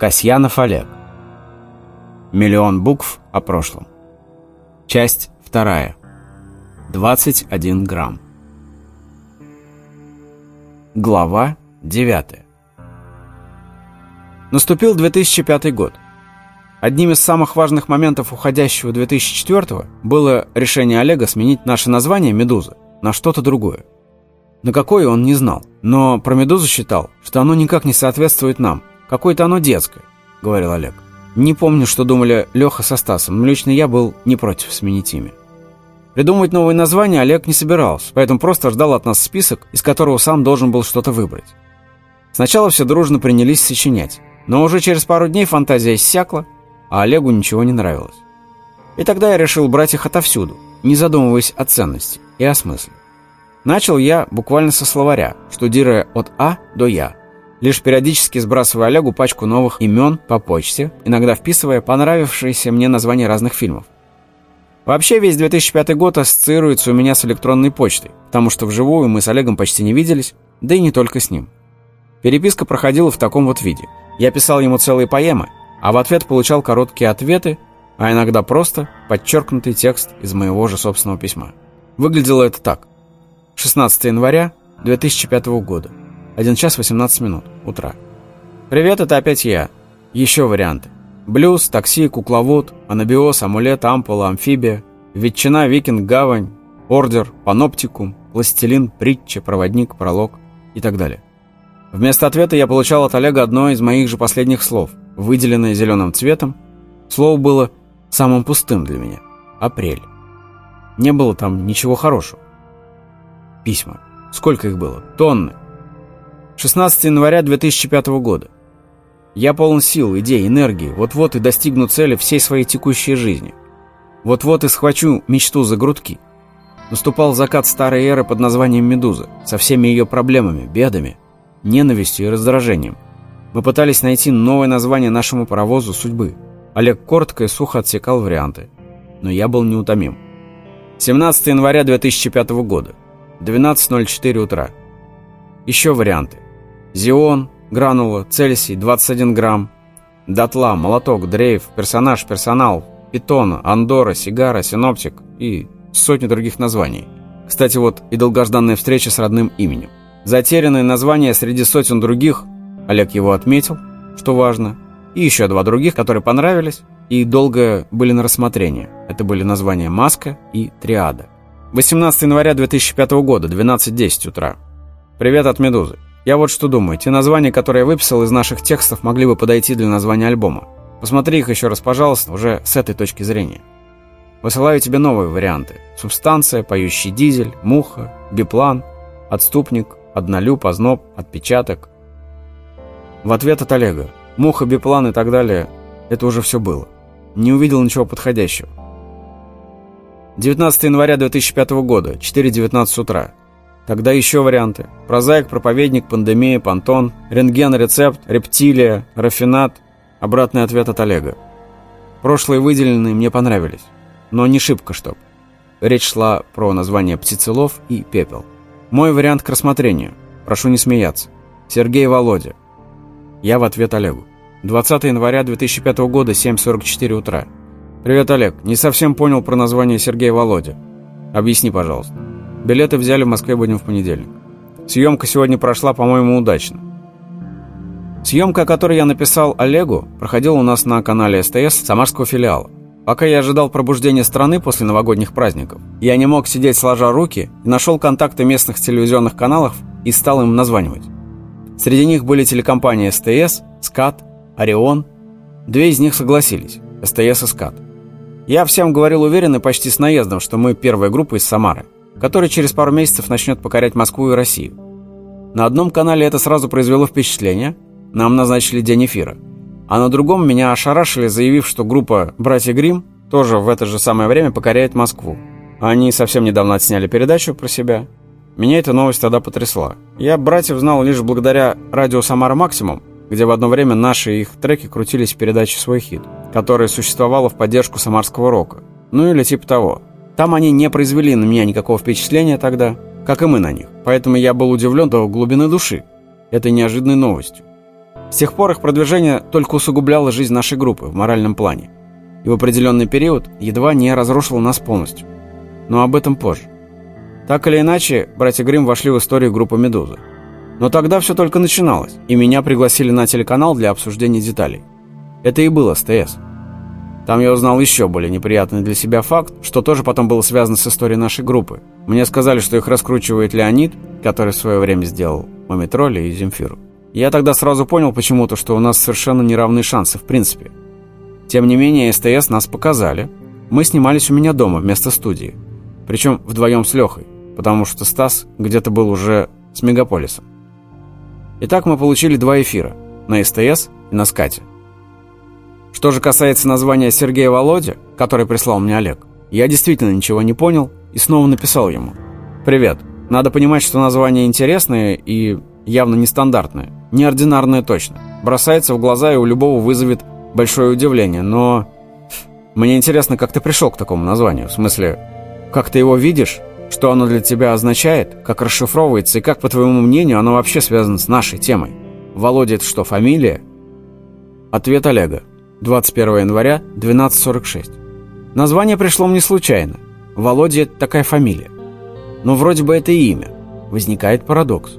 Касьянов Олег. Миллион букв о прошлом. Часть вторая. 21 грамм. Глава 9. Наступил 2005 год. Одним из самых важных моментов уходящего 2004 было решение Олега сменить наше название «Медуза» на что-то другое. На какое он не знал, но про «Медузу» считал, что оно никак не соответствует нам – Какое-то оно детское», — говорил Олег. Не помню, что думали Леха со Стасом, но лично я был не против сменить имя. Придумывать новые названия Олег не собирался, поэтому просто ждал от нас список, из которого сам должен был что-то выбрать. Сначала все дружно принялись сочинять, но уже через пару дней фантазия иссякла, а Олегу ничего не нравилось. И тогда я решил брать их отовсюду, не задумываясь о ценности и о смысле. Начал я буквально со словаря, штудируя от А до Я – лишь периодически сбрасывая Олегу пачку новых имен по почте, иногда вписывая понравившиеся мне названия разных фильмов. Вообще весь 2005 год ассоциируется у меня с электронной почтой, потому что вживую мы с Олегом почти не виделись, да и не только с ним. Переписка проходила в таком вот виде. Я писал ему целые поэмы, а в ответ получал короткие ответы, а иногда просто подчеркнутый текст из моего же собственного письма. Выглядело это так. 16 января 2005 года. 1 час 18 минут утра. «Привет, это опять я. Еще варианты. Блюз, такси, кукловод, анабиоз, амулет, ампула, амфибия, ветчина, викинг, гавань, ордер, паноптикум, пластилин, притча, проводник, пролог и так далее. Вместо ответа я получал от Олега одно из моих же последних слов, выделенное зеленым цветом. Слово было самым пустым для меня. Апрель. Не было там ничего хорошего. Письма. Сколько их было? Тонны. 16 января 2005 года. Я полон сил, идей, энергии. Вот-вот и достигну цели всей своей текущей жизни. Вот-вот и схвачу мечту за грудки. Наступал закат старой эры под названием «Медуза», со всеми ее проблемами, бедами, ненавистью и раздражением. Мы пытались найти новое название нашему паровозу судьбы. Олег коротко и сухо отсекал варианты. Но я был неутомим. 17 января 2005 года. 12.04 утра. Еще варианты. Зион, гранула, Цельсий, 21 грамм. Дотла, молоток, дрейф, персонаж, персонал, питон, Андора, сигара, синоптик и сотни других названий. Кстати, вот и долгожданная встреча с родным именем. Затерянное название среди сотен других, Олег его отметил, что важно, и еще два других, которые понравились и долго были на рассмотрение. Это были названия «Маска» и «Триада». 18 января 2005 года, 12.10 утра. Привет от «Медузы». Я вот что думаю, те названия, которые я выписал из наших текстов, могли бы подойти для названия альбома. Посмотри их еще раз, пожалуйста, уже с этой точки зрения. Высылаю тебе новые варианты. Субстанция, поющий дизель, муха, биплан, отступник, однолюб, озноб, отпечаток. В ответ от Олега. Муха, биплан и так далее – это уже все было. Не увидел ничего подходящего. 19 января 2005 года, 4.19 утра. Тогда еще варианты. Прозаик, проповедник, пандемия, понтон, рентген, рецепт, рептилия, рафинат. Обратный ответ от Олега. Прошлые выделенные мне понравились, но не шибко чтоб. Речь шла про название птицелов и пепел. Мой вариант к рассмотрению. Прошу не смеяться. Сергей Володя. Я в ответ Олегу. 20 января 2005 года, 7.44 утра. Привет, Олег. Не совсем понял про название Сергей Володя. Объясни, пожалуйста. Билеты взяли в Москве будем в понедельник. Съемка сегодня прошла, по-моему, удачно. Съемка, о которой я написал Олегу, проходила у нас на канале СТС Самарского филиала. Пока я ожидал пробуждения страны после новогодних праздников, я не мог сидеть сложа руки и нашел контакты местных телевизионных каналов и стал им названивать. Среди них были телекомпании СТС, СКАТ, Орион. Две из них согласились – СТС и СКАТ. Я всем говорил уверенно почти с наездом, что мы первая группа из Самары – который через пару месяцев начнет покорять Москву и Россию. На одном канале это сразу произвело впечатление, нам назначили день эфира, а на другом меня ошарашили, заявив, что группа «Братья Грим тоже в это же самое время покоряет Москву. Они совсем недавно отсняли передачу про себя. Меня эта новость тогда потрясла. Я братьев знал лишь благодаря радио «Самара Максимум», где в одно время наши их треки крутились в передаче «Свой хит», которая существовала в поддержку самарского рока. Ну или типа того. Там они не произвели на меня никакого впечатления тогда, как и мы на них. Поэтому я был удивлен до глубины души этой неожиданной новостью. С тех пор их продвижение только усугубляло жизнь нашей группы в моральном плане. И в определенный период едва не разрушило нас полностью. Но об этом позже. Так или иначе, братья Грим вошли в историю группы «Медуза». Но тогда все только начиналось, и меня пригласили на телеканал для обсуждения деталей. Это и был СТС. Там я узнал еще более неприятный для себя факт, что тоже потом было связано с историей нашей группы. Мне сказали, что их раскручивает Леонид, который в свое время сделал Мумитроли и Земфиру. Я тогда сразу понял почему-то, что у нас совершенно неравные шансы в принципе. Тем не менее, СТС нас показали. Мы снимались у меня дома вместо студии. Причем вдвоем с Лехой, потому что Стас где-то был уже с Мегаполисом. Итак, мы получили два эфира. На СТС и на Скате. Что же касается названия Сергея Володя, который прислал мне Олег, я действительно ничего не понял и снова написал ему. «Привет. Надо понимать, что название интересное и явно нестандартное. Неординарное точно. Бросается в глаза и у любого вызовет большое удивление, но... Мне интересно, как ты пришел к такому названию. В смысле, как ты его видишь, что оно для тебя означает, как расшифровывается и как, по твоему мнению, оно вообще связано с нашей темой. Володя, это что, фамилия? Ответ Олега. 21 января, 12.46. Название пришло мне случайно. Володя – такая фамилия. Но вроде бы это имя. Возникает парадокс.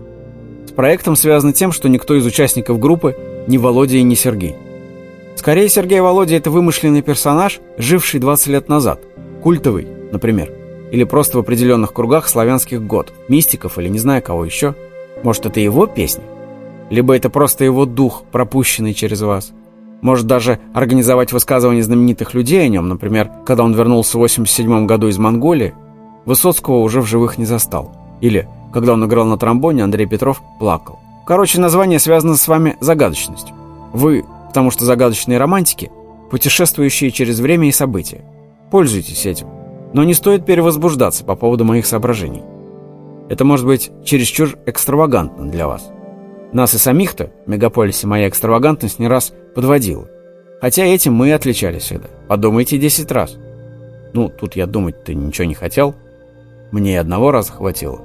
С проектом связано тем, что никто из участников группы не Володя и не Сергей. Скорее, Сергей Володя – это вымышленный персонаж, живший 20 лет назад. Культовый, например. Или просто в определенных кругах славянских год. Мистиков или не знаю кого еще. Может, это его песня? Либо это просто его дух, пропущенный через вас. Может даже организовать высказывания знаменитых людей о нем, например, когда он вернулся в 87 году из Монголии, Высоцкого уже в живых не застал. Или, когда он играл на тромбоне, Андрей Петров плакал. Короче, название связано с вами загадочностью. Вы, потому что загадочные романтики, путешествующие через время и события. Пользуйтесь этим. Но не стоит перевозбуждаться по поводу моих соображений. Это может быть чересчур экстравагантно для вас. Нас и самих-то в мегаполисе моя экстравагантность не раз подводила. Хотя этим мы и отличались всегда. Подумайте десять раз. Ну, тут я думать-то ничего не хотел. Мне и одного раза хватило.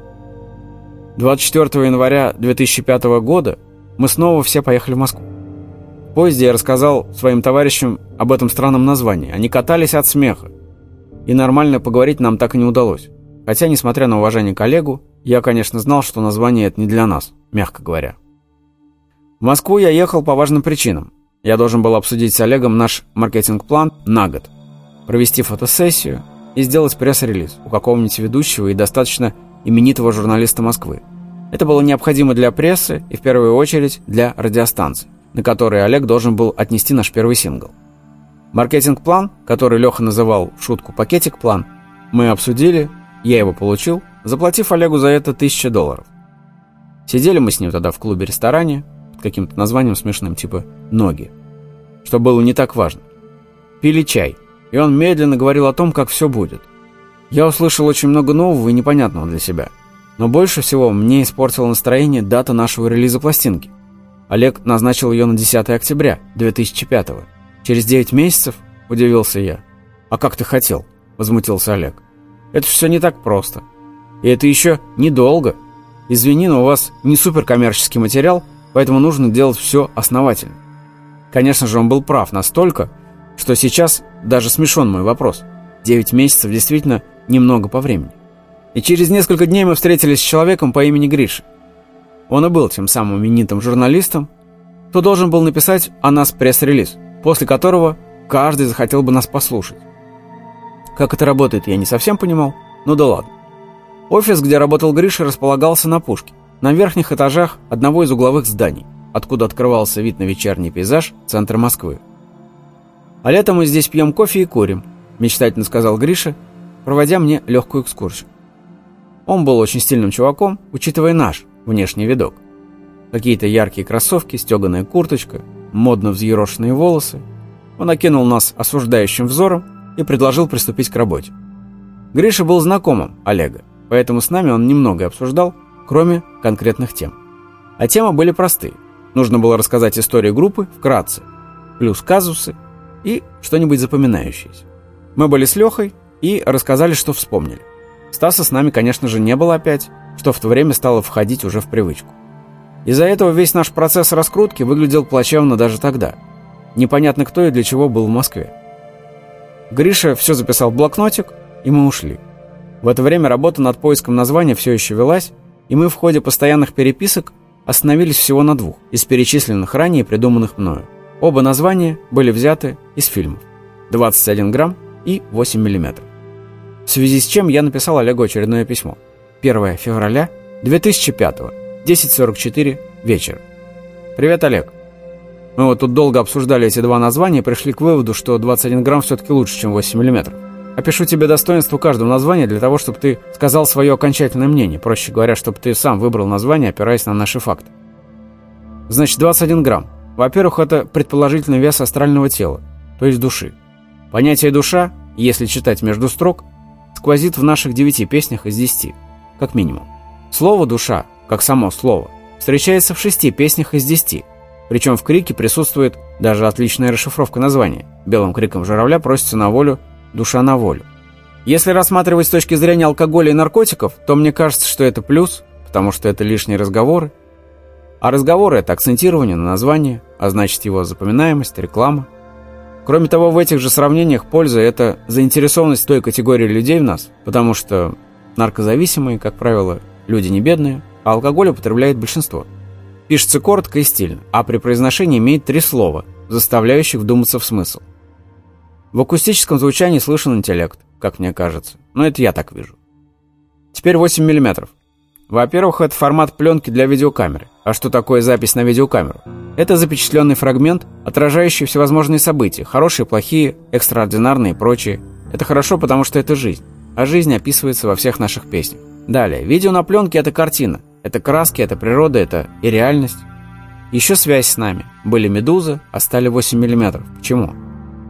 24 января 2005 года мы снова все поехали в Москву. В поезде я рассказал своим товарищам об этом странном названии. Они катались от смеха. И нормально поговорить нам так и не удалось. Хотя, несмотря на уважение коллегу, я, конечно, знал, что название это не для нас, мягко говоря. В Москву я ехал по важным причинам. Я должен был обсудить с Олегом наш маркетинг-план на год, провести фотосессию и сделать пресс-релиз у какого-нибудь ведущего и достаточно именитого журналиста Москвы. Это было необходимо для прессы и в первую очередь для радиостанций, на которые Олег должен был отнести наш первый сингл. Маркетинг-план, который Леха называл в шутку «пакетик-план», мы обсудили, я его получил, заплатив Олегу за это 1000 долларов. Сидели мы с ним тогда в клубе-ресторане, каким-то названием смешным, типа «ноги», что было не так важно. Пили чай, и он медленно говорил о том, как все будет. Я услышал очень много нового и непонятного для себя. Но больше всего мне испортило настроение дата нашего релиза пластинки. Олег назначил ее на 10 октября 2005 -го. «Через 9 месяцев?» – удивился я. «А как ты хотел?» – возмутился Олег. «Это все не так просто. И это еще недолго. Извини, но у вас не суперкоммерческий материал – поэтому нужно делать все основательно. Конечно же, он был прав настолько, что сейчас даже смешон мой вопрос. 9 месяцев действительно немного по времени. И через несколько дней мы встретились с человеком по имени Гриша. Он и был тем самым именитым журналистом, кто должен был написать о нас пресс-релиз, после которого каждый захотел бы нас послушать. Как это работает, я не совсем понимал, но да ладно. Офис, где работал Гриша, располагался на Пушке на верхних этажах одного из угловых зданий, откуда открывался вид на вечерний пейзаж центра Москвы. «А летом мы здесь пьем кофе и курим», – мечтательно сказал Гриша, проводя мне легкую экскурсию. Он был очень стильным чуваком, учитывая наш внешний видок. Какие-то яркие кроссовки, стеганая курточка, модно взъерошенные волосы. Он окинул нас осуждающим взором и предложил приступить к работе. Гриша был знакомым Олега, поэтому с нами он немного обсуждал, кроме конкретных тем. А темы были простые. Нужно было рассказать историю группы вкратце, плюс казусы и что-нибудь запоминающееся. Мы были с Лехой и рассказали, что вспомнили. Стаса с нами, конечно же, не было опять, что в то время стало входить уже в привычку. Из-за этого весь наш процесс раскрутки выглядел плачевно даже тогда. Непонятно кто и для чего был в Москве. Гриша все записал в блокнотик, и мы ушли. В это время работа над поиском названия все еще велась, и мы в ходе постоянных переписок остановились всего на двух из перечисленных ранее придуманных мною. Оба названия были взяты из фильмов. 21 грамм и 8 миллиметров. В связи с чем я написал Олегу очередное письмо. 1 февраля 2005 10.44 вечер. Привет, Олег. Мы вот тут долго обсуждали эти два названия и пришли к выводу, что 21 грамм все-таки лучше, чем 8 миллиметров. Опишу тебе достоинство каждого названия для того, чтобы ты сказал свое окончательное мнение. Проще говоря, чтобы ты сам выбрал название, опираясь на наши факты. Значит, 21 грамм. Во-первых, это предположительный вес астрального тела, то есть души. Понятие «душа», если читать между строк, сквозит в наших девяти песнях из десяти, как минимум. Слово «душа», как само слово, встречается в шести песнях из десяти, причем в крике присутствует даже отличная расшифровка названия. Белым криком журавля просится на волю душа на волю. Если рассматривать с точки зрения алкоголя и наркотиков, то мне кажется, что это плюс, потому что это лишние разговоры. А разговоры – это акцентирование на название, а значит его запоминаемость, реклама. Кроме того, в этих же сравнениях польза – это заинтересованность той категории людей в нас, потому что наркозависимые, как правило, люди не бедные, а алкоголь употребляет большинство. Пишется коротко и стильно, а при произношении имеет три слова, заставляющих вдуматься в смысл – в акустическом звучании слышен интеллект, как мне кажется. Но это я так вижу. Теперь 8 мм. Во-первых, это формат пленки для видеокамеры. А что такое запись на видеокамеру? Это запечатленный фрагмент, отражающий всевозможные события, хорошие, плохие, экстраординарные и прочие. Это хорошо, потому что это жизнь. А жизнь описывается во всех наших песнях. Далее, видео на пленке – это картина. Это краски, это природа, это и реальность. Еще связь с нами. Были «Медузы», а стали 8 мм. Почему?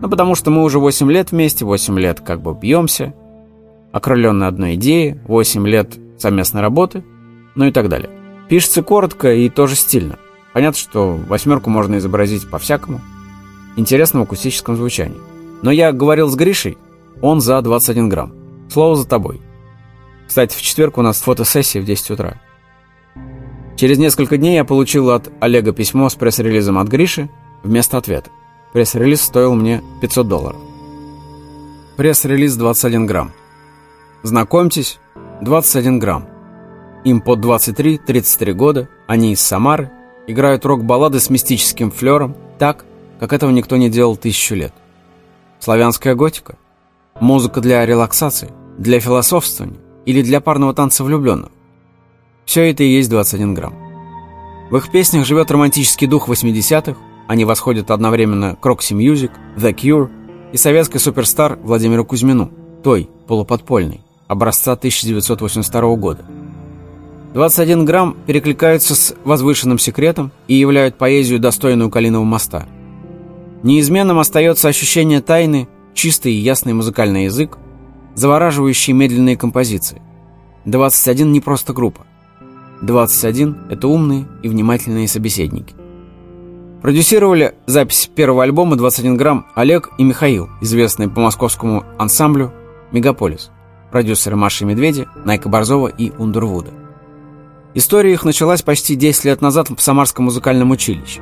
Ну, потому что мы уже 8 лет вместе, 8 лет как бы бьемся, окрыленные одной идеей, 8 лет совместной работы, ну и так далее. Пишется коротко и тоже стильно. Понятно, что восьмерку можно изобразить по-всякому. Интересно в акустическом звучании. Но я говорил с Гришей, он за 21 грамм. Слово за тобой. Кстати, в четверг у нас фотосессия в 10 утра. Через несколько дней я получил от Олега письмо с пресс-релизом от Гриши вместо ответа. Пресс-релиз стоил мне 500 долларов. Пресс-релиз 21 грамм. Знакомьтесь, 21 грамм. Им под 23-33 года, они из Самары, играют рок-баллады с мистическим флером, так, как этого никто не делал тысячу лет. Славянская готика. Музыка для релаксации, для философствования или для парного танца влюбленных. Все это и есть 21 грамм. В их песнях живет романтический дух 80-х, они восходят одновременно к Roxy Music, The Cure и советской суперстар Владимиру Кузьмину, той, полуподпольной, образца 1982 года. 21 грамм перекликаются с возвышенным секретом и являют поэзию, достойную Калиного моста. Неизменным остается ощущение тайны, чистый и ясный музыкальный язык, завораживающие медленные композиции. 21 не просто группа. 21 – это умные и внимательные собеседники. Продюсировали запись первого альбома «21 грамм» Олег и Михаил, известные по московскому ансамблю «Мегаполис», продюсеры Маши Медведи, Найка Борзова и Ундервуда. История их началась почти 10 лет назад в Самарском музыкальном училище.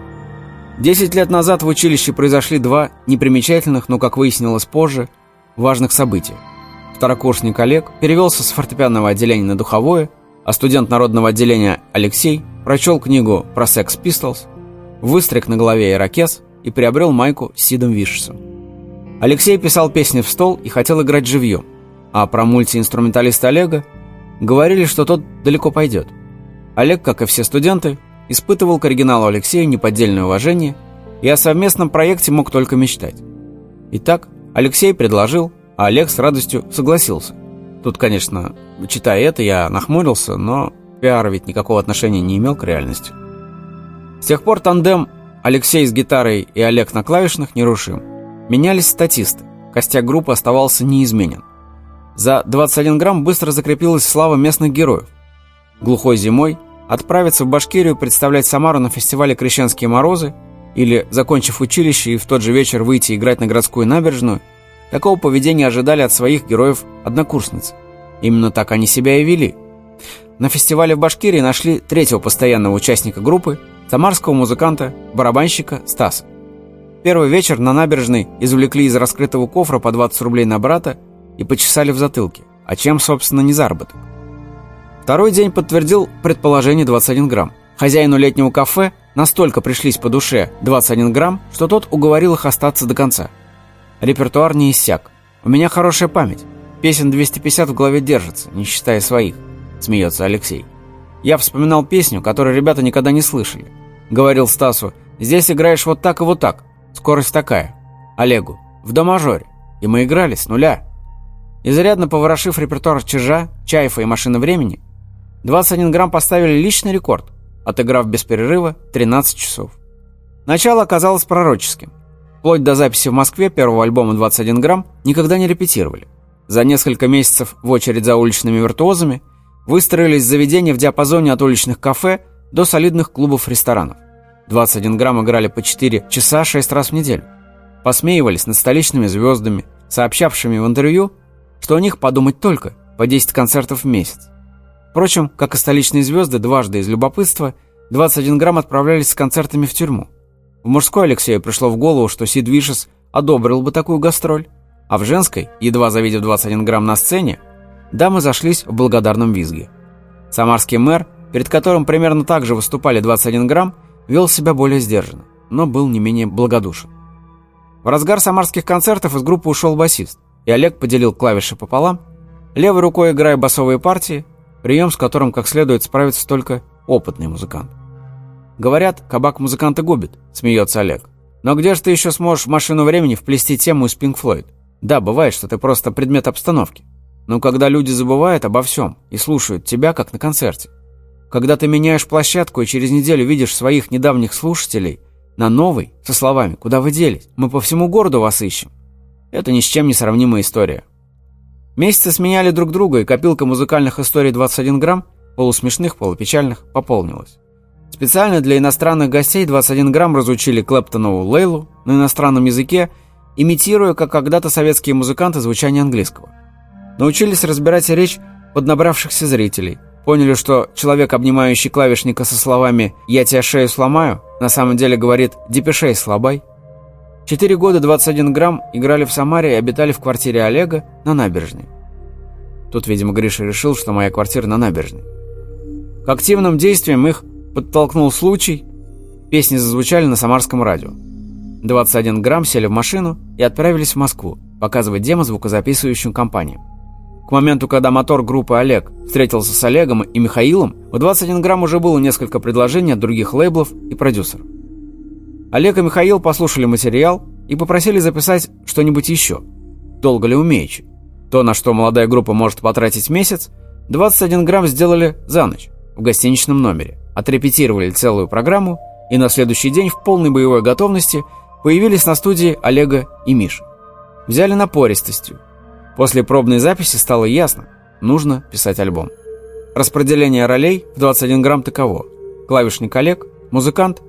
10 лет назад в училище произошли два непримечательных, но, как выяснилось позже, важных события. Второкурсник Олег перевелся с фортепианного отделения на духовое, а студент народного отделения Алексей прочел книгу про Sex Pistols выстриг на голове ирокез и приобрел майку с Сидом Вишесом. Алексей писал песни в стол и хотел играть живьем, а про мультиинструменталиста Олега говорили, что тот далеко пойдет. Олег, как и все студенты, испытывал к оригиналу Алексея неподдельное уважение и о совместном проекте мог только мечтать. Итак, Алексей предложил, а Олег с радостью согласился. Тут, конечно, читая это, я нахмурился, но пиар ведь никакого отношения не имел к реальности. С тех пор тандем Алексей с гитарой и Олег на клавишных нерушим. Менялись статисты, костяк группы оставался неизменен. За 21 грамм быстро закрепилась слава местных героев. Глухой зимой отправиться в Башкирию представлять Самару на фестивале «Крещенские морозы» или, закончив училище и в тот же вечер выйти играть на городскую набережную, такого поведения ожидали от своих героев однокурсниц. Именно так они себя и вели. на фестивале в Башкирии нашли третьего постоянного участника группы, самарского музыканта, барабанщика Стаса. Первый вечер на набережной извлекли из раскрытого кофра по 20 рублей на брата и почесали в затылке. А чем, собственно, не заработок? Второй день подтвердил предположение 21 грамм. Хозяину летнего кафе настолько пришлись по душе 21 грамм, что тот уговорил их остаться до конца. Репертуар не иссяк. У меня хорошая память. Песен 250 в голове держится, не считая своих, смеется Алексей. Я вспоминал песню, которую ребята никогда не слышали. Говорил Стасу, здесь играешь вот так и вот так. Скорость такая. Олегу, в до-мажоре. И мы играли с нуля. Изрядно поворошив репертуар Чижа, Чайфа и Машины времени, 21 грамм поставили личный рекорд, отыграв без перерыва 13 часов. Начало оказалось пророческим. Вплоть до записи в Москве первого альбома «21 грамм» никогда не репетировали. За несколько месяцев в очередь за уличными виртуозами выстроились заведения в диапазоне от уличных кафе до солидных клубов-ресторанов. 21 грамм играли по 4 часа 6 раз в неделю. Посмеивались над столичными звездами, сообщавшими в интервью, что у них подумать только по 10 концертов в месяц. Впрочем, как и столичные звезды, дважды из любопытства 21 грамм отправлялись с концертами в тюрьму. В мужской Алексею пришло в голову, что Сид Вишес одобрил бы такую гастроль, а в женской, едва завидев 21 грамм на сцене, дамы зашлись в благодарном визге. Самарский мэр, перед которым примерно так же выступали 21 грамм, вел себя более сдержанно, но был не менее благодушен. В разгар самарских концертов из группы ушел басист, и Олег поделил клавиши пополам, левой рукой играя басовые партии, прием с которым как следует справится только опытный музыкант. Говорят, кабак музыканта губит, смеется Олег. Но где же ты еще сможешь в машину времени вплести тему из Pink Floyd? Да, бывает, что ты просто предмет обстановки. Но когда люди забывают обо всем и слушают тебя, как на концерте. Когда ты меняешь площадку и через неделю видишь своих недавних слушателей на новой, со словами «Куда вы делись? Мы по всему городу вас ищем». Это ни с чем не сравнимая история. Месяцы сменяли друг друга, и копилка музыкальных историй 21 грамм, полусмешных, полупечальных, пополнилась. Специально для иностранных гостей 21 грамм разучили Клэптонову Лейлу на иностранном языке, имитируя, как когда-то советские музыканты, звучание английского. Научились разбирать речь поднабравшихся зрителей. Поняли, что человек, обнимающий клавишника со словами «я тебя шею сломаю», на самом деле говорит «депешей слабай». Четыре года 21 грамм играли в Самаре и обитали в квартире Олега на набережной. Тут, видимо, Гриша решил, что моя квартира на набережной. К активным действиям их Подтолкнул случай. Песни зазвучали на самарском радио. 21 грамм сели в машину и отправились в Москву показывать демо звукозаписывающим компаниям. К моменту, когда мотор группы «Олег» встретился с Олегом и Михаилом, у 21 грамм уже было несколько предложений от других лейблов и продюсеров. Олег и Михаил послушали материал и попросили записать что-нибудь еще. Долго ли умеючи? То, на что молодая группа может потратить месяц, 21 грамм сделали за ночь в гостиничном номере отрепетировали целую программу и на следующий день в полной боевой готовности появились на студии Олега и Миша. Взяли напористостью. После пробной записи стало ясно, нужно писать альбом. Распределение ролей в 21 грамм таково. Клавишник Олег, музыкант,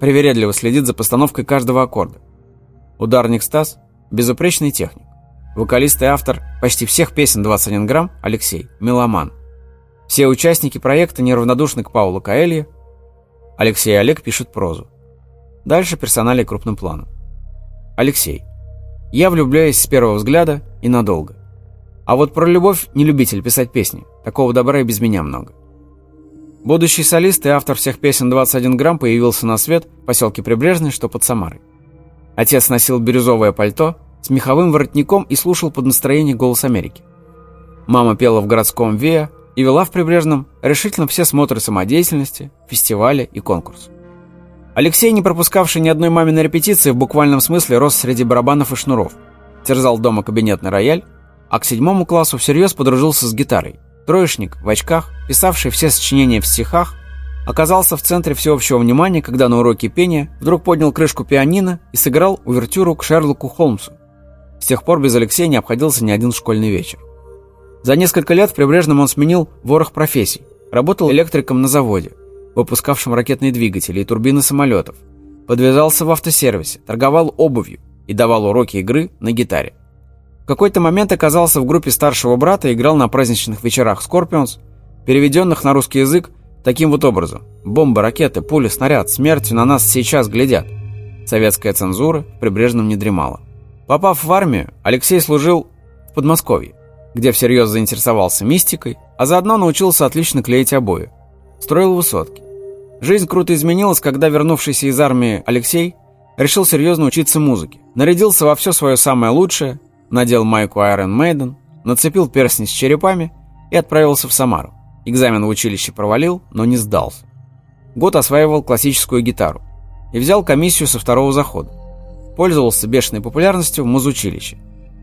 привередливо следит за постановкой каждого аккорда. Ударник Стас, безупречный техник. Вокалист и автор почти всех песен 21 грамм Алексей, меломан – все участники проекта неравнодушны к Паулу Каэлье. Алексей и Олег пишут прозу. Дальше персонали крупным планом. Алексей. Я влюбляюсь с первого взгляда и надолго. А вот про любовь не любитель писать песни. Такого добра и без меня много. Будущий солист и автор всех песен «21 грамм» появился на свет в поселке Прибрежный, что под Самарой. Отец носил бирюзовое пальто с меховым воротником и слушал под настроение «Голос Америки». Мама пела в городском ВИА, и вела в Прибрежном решительно все смотры самодеятельности, фестивали и конкурс. Алексей, не пропускавший ни одной маминой репетиции, в буквальном смысле рос среди барабанов и шнуров. Терзал дома кабинетный рояль, а к седьмому классу всерьез подружился с гитарой. Троечник, в очках, писавший все сочинения в стихах, оказался в центре всеобщего внимания, когда на уроке пения вдруг поднял крышку пианино и сыграл увертюру к Шерлоку Холмсу. С тех пор без Алексея не обходился ни один школьный вечер. За несколько лет в Прибрежном он сменил ворох профессий. Работал электриком на заводе, выпускавшем ракетные двигатели и турбины самолетов. Подвязался в автосервисе, торговал обувью и давал уроки игры на гитаре. В какой-то момент оказался в группе старшего брата, играл на праздничных вечерах Scorpions, переведенных на русский язык таким вот образом. Бомбы, ракеты, пули, снаряд, смертью на нас сейчас глядят. Советская цензура в Прибрежном не дремала. Попав в армию, Алексей служил в Подмосковье, где всерьез заинтересовался мистикой, а заодно научился отлично клеить обои. Строил высотки. Жизнь круто изменилась, когда вернувшийся из армии Алексей решил серьезно учиться музыке. Нарядился во все свое самое лучшее, надел майку Iron Maiden, нацепил перстни с черепами и отправился в Самару. Экзамен в училище провалил, но не сдался. Год осваивал классическую гитару и взял комиссию со второго захода. Пользовался бешеной популярностью в музучилище.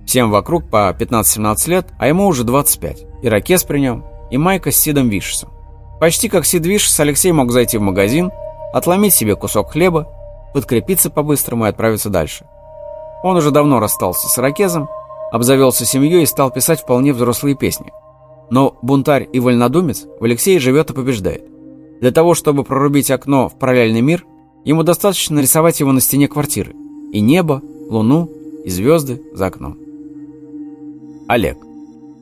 Всем вокруг по 15-17 лет, а ему уже 25. Ирокез при нем, и майка с Сидом Вишесом. Почти как Сид Вишес, Алексей мог зайти в магазин, отломить себе кусок хлеба, подкрепиться по-быстрому и отправиться дальше. Он уже давно расстался с Ирокезом, обзавелся семьей и стал писать вполне взрослые песни. Но бунтарь и вольнодумец в Алексее живет и побеждает. Для того, чтобы прорубить окно в параллельный мир, ему достаточно нарисовать его на стене квартиры. И небо, луну, и звезды за окном. Олег.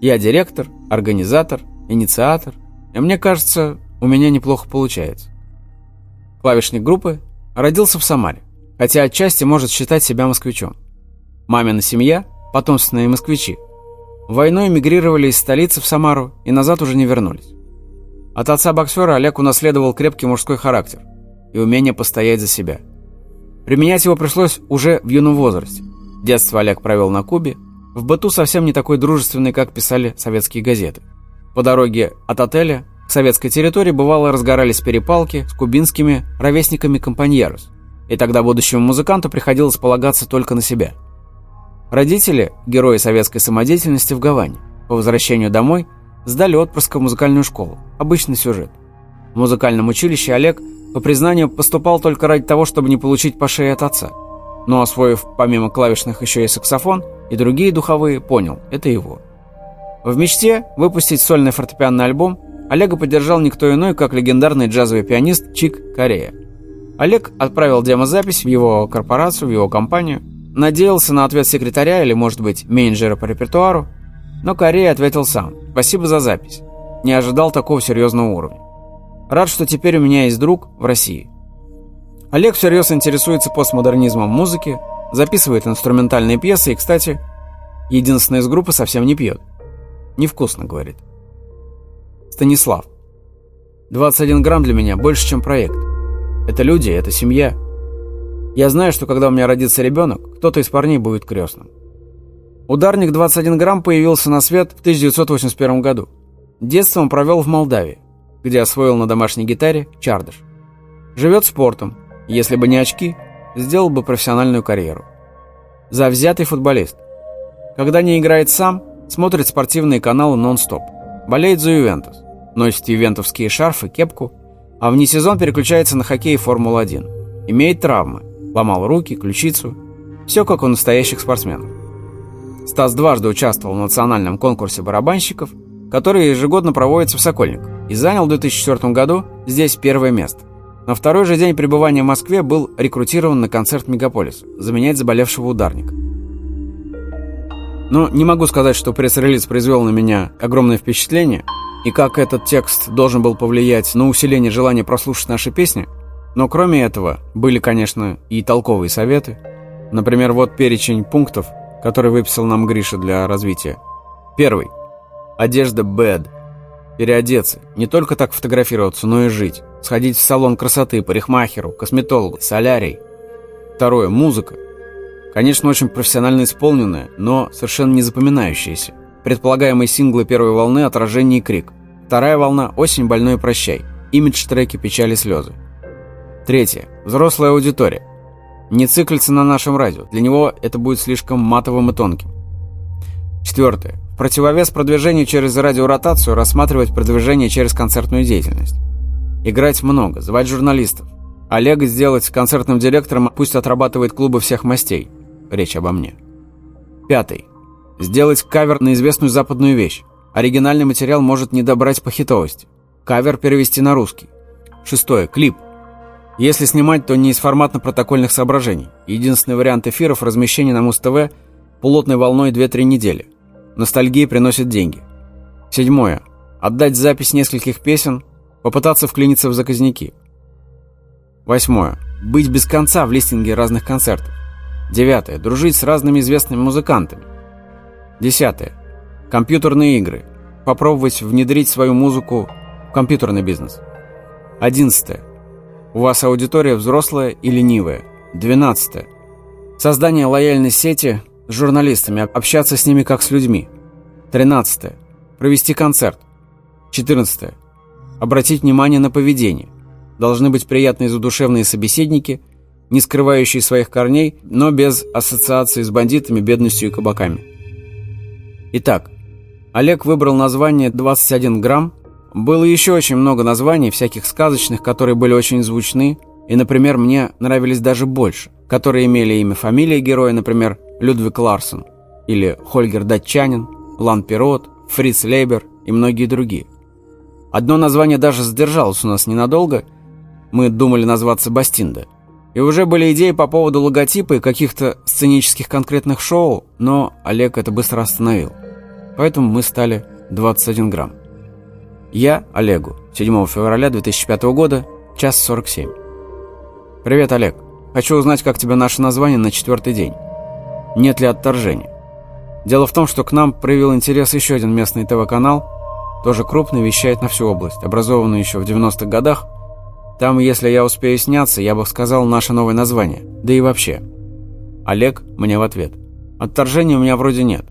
Я директор, организатор, инициатор, и мне кажется, у меня неплохо получается. Клавишник группы родился в Самаре, хотя отчасти может считать себя москвичом. Мамина семья – потомственные москвичи. Войной эмигрировали из столицы в Самару и назад уже не вернулись. От отца-боксера Олег унаследовал крепкий мужской характер и умение постоять за себя. Применять его пришлось уже в юном возрасте. Детство Олег провел на Кубе, в быту совсем не такой дружественный, как писали советские газеты. По дороге от отеля к советской территории бывало разгорались перепалки с кубинскими ровесниками компаньерос, и тогда будущему музыканту приходилось полагаться только на себя – Родители, герои советской самодеятельности в Гаване, по возвращению домой сдали отпрыска в музыкальную школу. Обычный сюжет. В музыкальном училище Олег, по признанию, поступал только ради того, чтобы не получить по шее от отца. Но освоив помимо клавишных еще и саксофон и другие духовые, понял – это его. В мечте выпустить сольный фортепианный альбом Олега поддержал никто иной, как легендарный джазовый пианист Чик Корея. Олег отправил демозапись в его корпорацию, в его компанию – Надеялся на ответ секретаря или, может быть, менеджера по репертуару, но Корея ответил сам. «Спасибо за запись. Не ожидал такого серьезного уровня. Рад, что теперь у меня есть друг в России». Олег всерьез интересуется постмодернизмом музыки, записывает инструментальные пьесы и, кстати, единственная из группы совсем не пьет. «Невкусно», — говорит. Станислав. 21 грамм для меня больше, чем проект. Это люди, это семья. Я знаю, что когда у меня родится ребенок, кто-то из парней будет крестным. Ударник 21 грамм появился на свет в 1981 году. Детство он провел в Молдавии, где освоил на домашней гитаре чардыш. Живет спортом. Если бы не очки, сделал бы профессиональную карьеру. Завзятый футболист. Когда не играет сам, смотрит спортивные каналы нон-стоп. Болеет за Ювентус. Носит ювентовские шарфы, кепку, а вне сезон переключается на хоккей и Формулу-1. Имеет травмы, Ломал руки, ключицу. Все как у настоящих спортсменов. Стас дважды участвовал в национальном конкурсе барабанщиков, который ежегодно проводится в Сокольниках, и занял в 2004 году здесь первое место. На второй же день пребывания в Москве был рекрутирован на концерт Мегаполис, заменять заболевшего ударника. Но не могу сказать, что пресс-релиз произвел на меня огромное впечатление, и как этот текст должен был повлиять на усиление желания прослушать наши песни, но кроме этого, были, конечно, и толковые советы. Например, вот перечень пунктов, который выписал нам Гриша для развития. Первый. Одежда bad. Переодеться. Не только так фотографироваться, но и жить. Сходить в салон красоты, парикмахеру, косметологу, солярий. Второе. Музыка. Конечно, очень профессионально исполненная, но совершенно не запоминающаяся. Предполагаемые синглы первой волны «Отражение и крик». Вторая волна «Осень, больной, прощай». Имидж треки «Печали, слезы». Третье. Взрослая аудитория. Не циклится на нашем радио. Для него это будет слишком матовым и тонким. Четвертое. Противовес продвижению через радиоротацию рассматривать продвижение через концертную деятельность. Играть много, звать журналистов. Олега сделать концертным директором, пусть отрабатывает клубы всех мастей. Речь обо мне. Пятый. Сделать кавер на известную западную вещь. Оригинальный материал может не добрать по. Кавер перевести на русский. Шестое. Клип. Если снимать, то не из форматно-протокольных соображений. Единственный вариант эфиров – размещение на Муз-ТВ плотной волной 2-3 недели. Ностальгия приносит деньги. Седьмое. Отдать запись нескольких песен, попытаться вклиниться в заказники. Восьмое. Быть без конца в листинге разных концертов. Девятое. Дружить с разными известными музыкантами. Десятое. Компьютерные игры. Попробовать внедрить свою музыку в компьютерный бизнес. Одиннадцатое. У вас аудитория взрослая и ленивая. Двенадцатое. Создание лояльной сети с журналистами, общаться с ними как с людьми. Тринадцатое. Провести концерт. Четырнадцатое. Обратить внимание на поведение. Должны быть приятные задушевные собеседники, не скрывающие своих корней, но без ассоциации с бандитами, бедностью и кабаками. Итак, Олег выбрал название «21 грамм». Было еще очень много названий, всяких сказочных, которые были очень звучны, и, например, мне нравились даже больше, которые имели имя фамилия героя, например, Людвиг Ларсон, или Хольгер Датчанин, Лан Пирот, Фриц Лейбер и многие другие. Одно название даже задержалось у нас ненадолго, мы думали назваться Бастинда. И уже были идеи по поводу логотипа и каких-то сценических конкретных шоу, но Олег это быстро остановил. Поэтому мы стали 21 грамм. Я Олегу, 7 февраля 2005 года, час 47. «Привет, Олег. Хочу узнать, как тебе наше название на четвертый день. Нет ли отторжения? Дело в том, что к нам проявил интерес еще один местный ТВ-канал, тоже крупный, вещает на всю область, образованный еще в 90-х годах. Там, если я успею сняться, я бы сказал наше новое название. Да и вообще. Олег мне в ответ. Отторжения у меня вроде нет.